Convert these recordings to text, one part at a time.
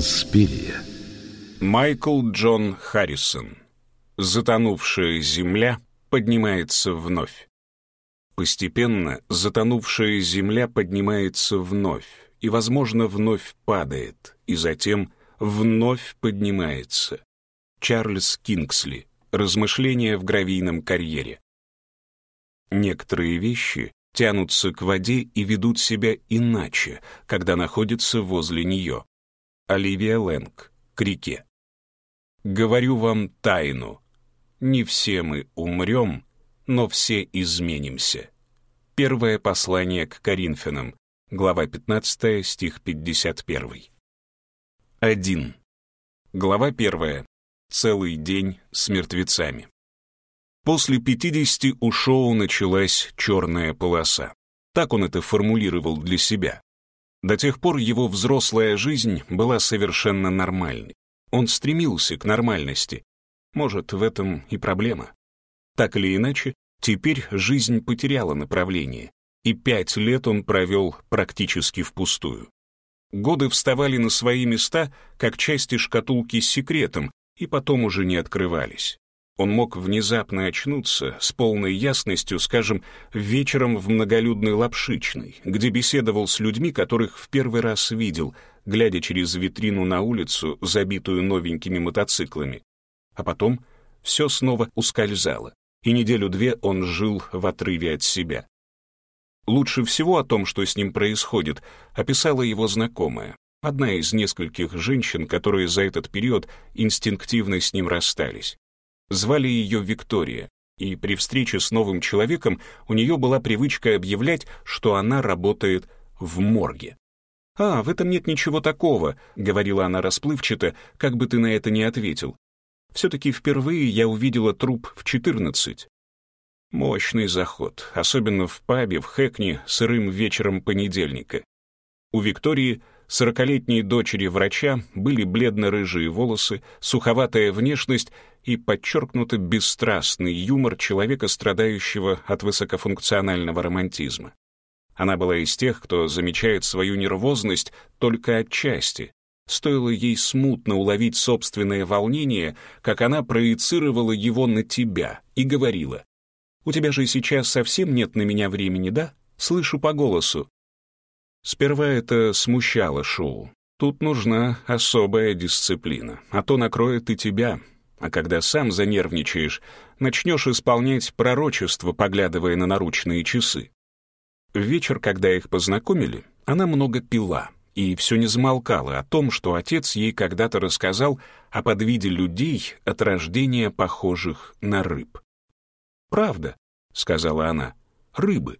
Инспирия. Майкл Джон Харрисон. Затонувшая земля поднимается вновь. Постепенно затонувшая земля поднимается вновь и, возможно, вновь падает, и затем вновь поднимается. Чарльз Кингсли. Размышления в гравийном карьере. Некоторые вещи тянутся к воде и ведут себя иначе, когда находятся возле нее. Оливия Лэнг к реке. «Говорю вам тайну. Не все мы умрем, но все изменимся». Первое послание к Коринфянам, глава 15, стих 51. 1. Глава 1. Целый день с мертвецами. После 50 у шоу началась черная полоса. Так он это формулировал для себя. До тех пор его взрослая жизнь была совершенно нормальной. Он стремился к нормальности. Может, в этом и проблема. Так или иначе, теперь жизнь потеряла направление, и пять лет он провел практически впустую. Годы вставали на свои места, как части шкатулки с секретом, и потом уже не открывались. Он мог внезапно очнуться с полной ясностью, скажем, вечером в многолюдной лапшичной, где беседовал с людьми, которых в первый раз видел, глядя через витрину на улицу, забитую новенькими мотоциклами. А потом все снова ускользало, и неделю-две он жил в отрыве от себя. Лучше всего о том, что с ним происходит, описала его знакомая, одна из нескольких женщин, которые за этот период инстинктивно с ним расстались. Звали ее Виктория, и при встрече с новым человеком у нее была привычка объявлять, что она работает в морге. «А, в этом нет ничего такого», — говорила она расплывчато, как бы ты на это ни ответил. «Все-таки впервые я увидела труп в 14. Мощный заход, особенно в пабе в Хэкни сырым вечером понедельника. У Виктории Сорокалетней дочери врача были бледно-рыжие волосы, суховатая внешность и подчеркнуто бесстрастный юмор человека, страдающего от высокофункционального романтизма. Она была из тех, кто замечает свою нервозность только отчасти. Стоило ей смутно уловить собственное волнение, как она проецировала его на тебя и говорила, «У тебя же сейчас совсем нет на меня времени, да? Слышу по голосу. Сперва это смущало шоу. Тут нужна особая дисциплина, а то накроет и тебя. А когда сам занервничаешь, начнешь исполнять пророчество, поглядывая на наручные часы. В вечер, когда их познакомили, она много пила и все не замолкала о том, что отец ей когда-то рассказал о подвиде людей от рождения похожих на рыб. «Правда», — сказала она, — «рыбы»,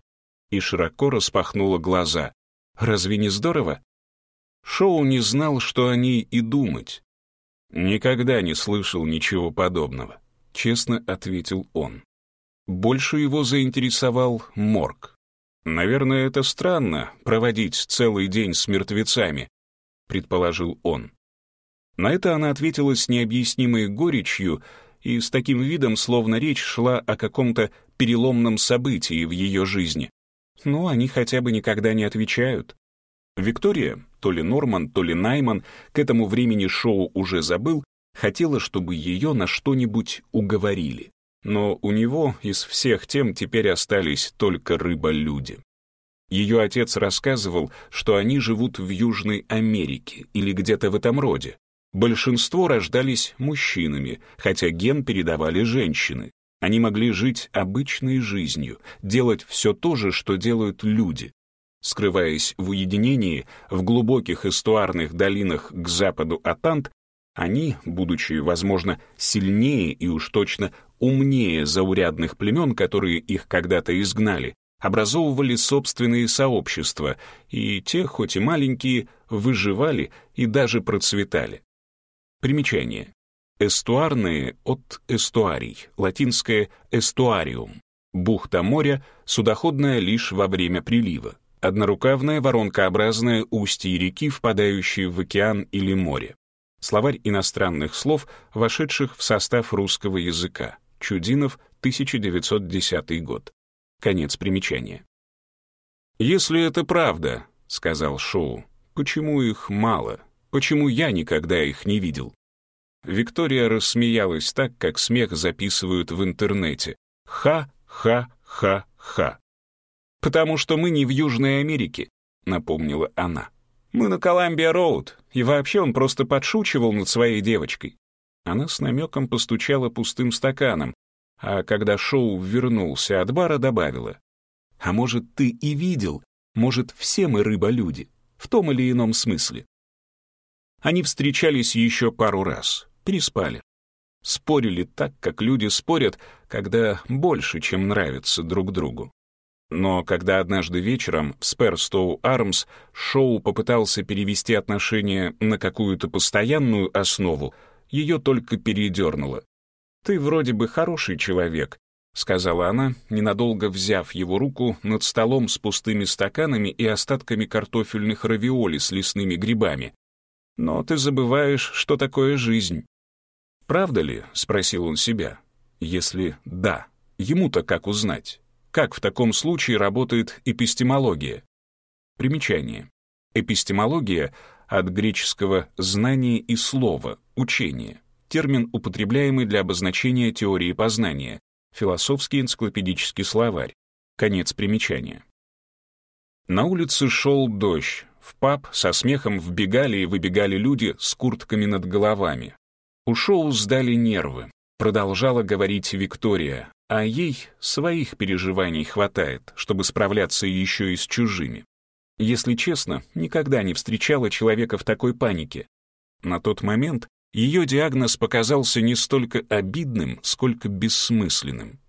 и широко распахнула глаза. Разве не здорово? Шоу не знал, что о ней и думать. «Никогда не слышал ничего подобного», — честно ответил он. Больше его заинтересовал морг. «Наверное, это странно — проводить целый день с мертвецами», — предположил он. На это она ответила с необъяснимой горечью и с таким видом, словно речь шла о каком-то переломном событии в ее жизни. Но они хотя бы никогда не отвечают. Виктория, то ли Норман, то ли Найман, к этому времени шоу уже забыл, хотела, чтобы ее на что-нибудь уговорили. Но у него из всех тем теперь остались только рыба-люди. Ее отец рассказывал, что они живут в Южной Америке или где-то в этом роде. Большинство рождались мужчинами, хотя ген передавали женщины. Они могли жить обычной жизнью, делать все то же, что делают люди, скрываясь в уединении в глубоких эстуарных долинах к западу от Ант, они, будучи, возможно, сильнее и уж точно умнее заурядных племен, которые их когда-то изгнали, образовывали собственные сообщества, и те, хоть и маленькие, выживали и даже процветали. Примечание. Эстуарные от эстуарий, латинское «эстуариум». Бухта моря, судоходная лишь во время прилива. однорукавная воронкообразная устье реки, впадающее в океан или море. Словарь иностранных слов, вошедших в состав русского языка. Чудинов, 1910 год. Конец примечания. «Если это правда», — сказал Шоу, — «почему их мало? Почему я никогда их не видел?» Виктория рассмеялась так, как смех записывают в интернете. Ха-ха-ха-ха. «Потому что мы не в Южной Америке», — напомнила она. «Мы на Коламбия-Роуд, и вообще он просто подшучивал над своей девочкой». Она с намеком постучала пустым стаканом, а когда Шоу вернулся от бара, добавила. «А может, ты и видел? Может, все мы рыболюди, в том или ином смысле?» Они встречались еще пару раз, переспали. Спорили так, как люди спорят, когда больше, чем нравится друг другу. Но когда однажды вечером в Сперстоу Армс Шоу попытался перевести отношения на какую-то постоянную основу, ее только передернуло. «Ты вроде бы хороший человек», — сказала она, ненадолго взяв его руку над столом с пустыми стаканами и остатками картофельных равиоли с лесными грибами. «Но ты забываешь, что такое жизнь». «Правда ли?» — спросил он себя. «Если да, ему-то как узнать? Как в таком случае работает эпистемология?» Примечание. Эпистемология от греческого «знание и слово», «учение», термин, употребляемый для обозначения теории познания, философский энциклопедический словарь, конец примечания. На улице шел дождь, в паб со смехом вбегали и выбегали люди с куртками над головами, у шоу сдали нервы, продолжала говорить Виктория, а ей своих переживаний хватает, чтобы справляться еще и с чужими. Если честно, никогда не встречала человека в такой панике. На тот момент ее диагноз показался не столько обидным, сколько бессмысленным.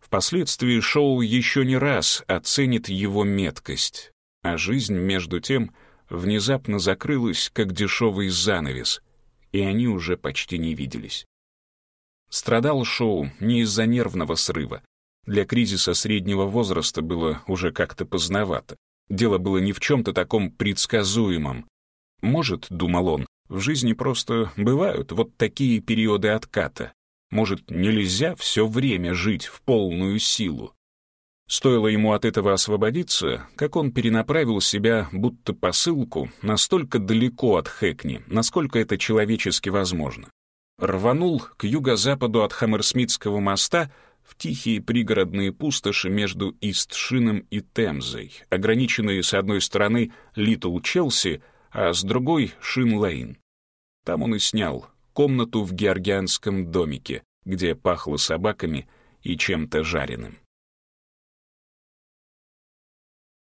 Впоследствии Шоу еще не раз а оценит его меткость, а жизнь, между тем, внезапно закрылась, как дешевый занавес — и они уже почти не виделись. Страдал Шоу не из-за нервного срыва. Для кризиса среднего возраста было уже как-то поздновато. Дело было не в чем-то таком предсказуемом. Может, думал он, в жизни просто бывают вот такие периоды отката. Может, нельзя все время жить в полную силу. Стоило ему от этого освободиться, как он перенаправил себя, будто посылку, настолько далеко от Хэкни, насколько это человечески возможно. Рванул к юго-западу от Хаммерсмитского моста в тихие пригородные пустоши между Истшином и Темзой, ограниченные с одной стороны Литл Челси, а с другой — Шин-Лейн. Там он и снял комнату в георгианском домике, где пахло собаками и чем-то жареным.